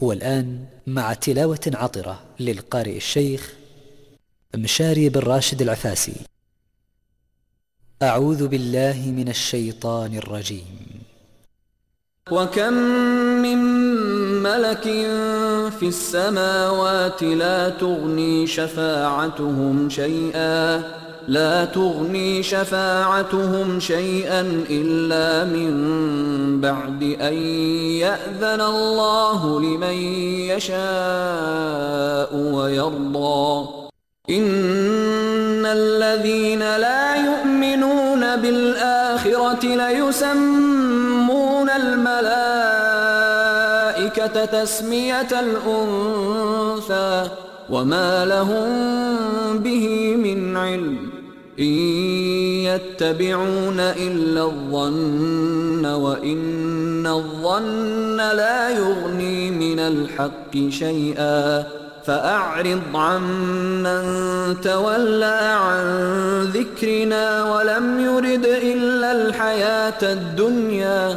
والآن مع تلاوة عطرة للقارئ الشيخ مشاري بن راشد العفاسي. أعوذ بالله من الشيطان الرجيم. وكم من ملك فِي السماوات لا تُغْنِي شفاعتهم شَيْئًا لا تُغْنِي شفاعتهم شَيْئًا إلا من بعد أن يَأْذَنَ اللَّهُ لمن يَشَاءُ وَيَرْضَى. إن الَّذِينَ لا يُؤْمِنُونَ بالآخرة لَيُسَمُّونَ الْمَلَائِكَةَ الملائكة تسمية الأنثى وما لهم به من علم إن يتبعون إلا الظن وإن الظن لا يغني من الحق شيئا فأعرض عَمَّنْ من تولى عن ذكرنا ولم يرد إلا الحياة الدنيا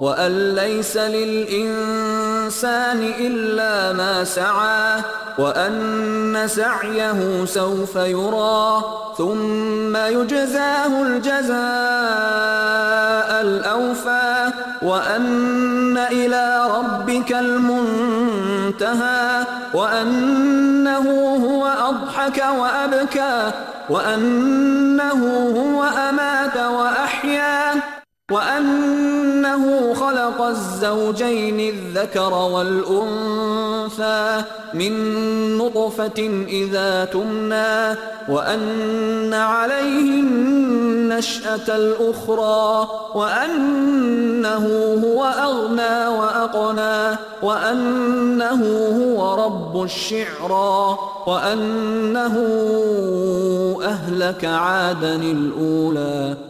وَأَن لَّيْسَ لِلْإِنسَانِ إِلَّا مَا سَعَى وَأَنَّ سَعْيَهُ سَوْفَ يُرَى ثُمَّ يُجْزَاهُ الْجَزَاءَ الْأَوْفَى وَأَنَّ إِلَى رَبِّكَ الْمُنْتَهَى وَأَنَّهُ هُوَ أَضْحَكَ وَأَبْكَى وَأَنَّهُ هُوَ أَمَاتَ وَأَحْيَا وَأَنَّ إنه خلق الزوجين الذكر والأنثى من نطفة إذا تمنى وأن عليه النشأة الأخرى وأنه هو أغنى وأقنى وأنه هو رب الشعرى وأنه أهلك عادا الأولى.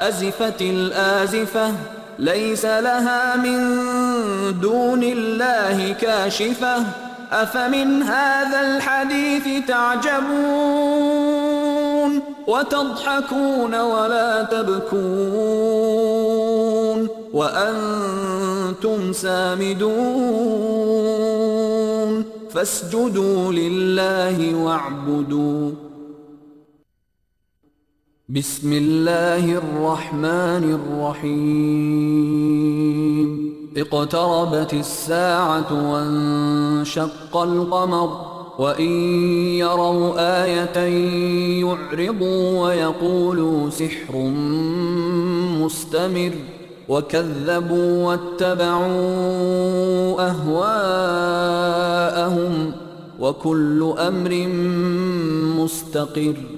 أزفت الآزفة ليس لها من دون الله كاشفة. أفمن هذا الحديث تعجبون؟ وتضحكون ولا تبكون؟ وأنتم سامدون؟ فاسجدوا لله واعبدوا. بسم اللہ الرحمن الرحیم اقتربت الساعة وانشق القمر وإن يروا آية يعرضوا ويقولوا سحر مستمر وكذبوا واتبعوا أهواءهم وكل أمر مستقر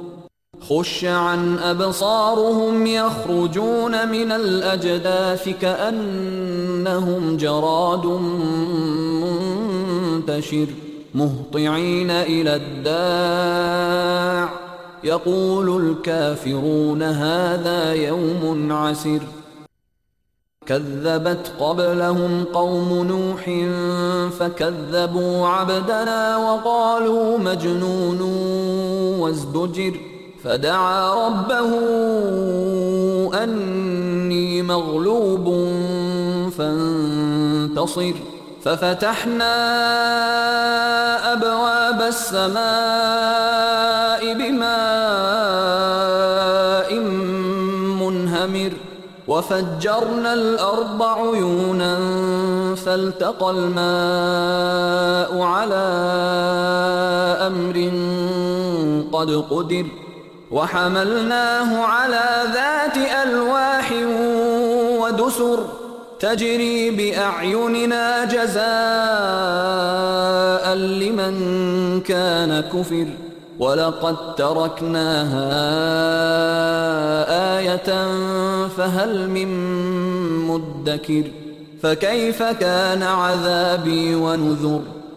خش عن ابصارهم يخرجون من الاجداث كانهم جراد منتشر مهطعين إلى الداع يقول الكافرون هذا يوم عسر كذبت قبلهم قوم نوح فكذبوا عبدنا وقالوا مجنون وازدجر فدعا ربه انی مغلوب فانتصر. ففتحنا أبواب السماء بماء منهمر. وفجرنا الأرض عيونا فالتقى الماء على أمر قد قدر. وحملناه على ذات ألواح ودسر تجري بأعيننا جزاء لمن كان كفر وَلَقَدْ تَرَكْنَاهَا آيَةً فَهَلْ مِن مُدَّكِرٍ فَكَيْفَ كَانَ عَذَابِي وَنُذُرِ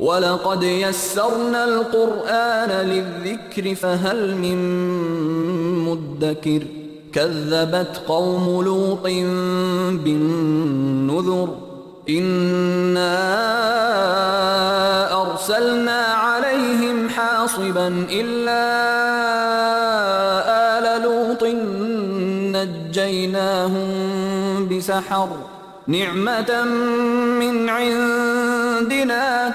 وَلَقَدْ يَسَّرْنَا الْقُرْآنَ لِلذِّكْرِ فَهَلْ مِن مُدَّكِرٍ كَذَّبَتْ قَوْمُ لُوطٍ بِالنُّذُرِ إِنَّا أَرْسَلْنَا عَلَيْهِمْ حَاصِبًا إِلَّا آلَ لُوطٍ نَجَّيْنَاهُمْ بِسَحَرٍ نِعْمَةً مِّنْ عِندِنَا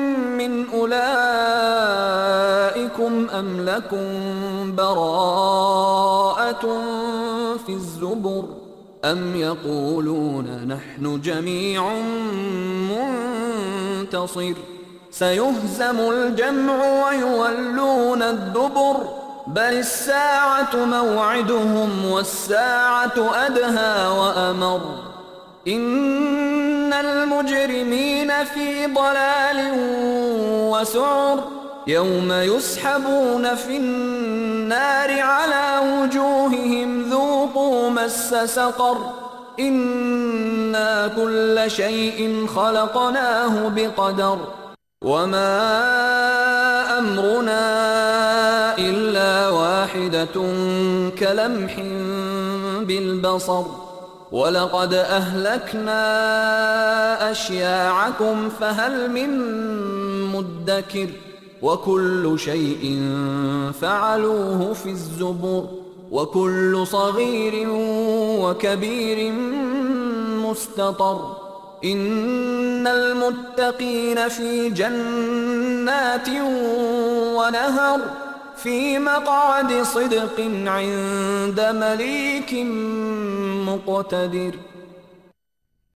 من اولائکم أم لکم براءت فی الزبر أم يقولون نحن جميع منتصر سيهزم الجمع ويولون الدبر بل الساعة موعدهم والساعة أدهى وأمر ان المجرمین فی ضلال وسعر یوم یسحبون فی النار على وجوههم ذوقوا مس سقر أنا كل شیء خلقناه بقدر وما امرنا الا واحدة كلمح بالبصر وَلَقَدْ أَهْلَكْنَا أَشْيَاعَكُمْ فَهَلْ مِن مُدَّكِرٍ وَكُلُّ شَيْءٍ فَعَلُوهُ فِي الزُّبُرِ وَكُلُّ صَغِيرٍ وَكَبِيرٍ مُسْتَطَرٍ إِنَّ الْمُتَّقِينَ فِي جَنَّاتٍ وَنَهَرٍ فی مقعد صدق عند ملیک مقتدر.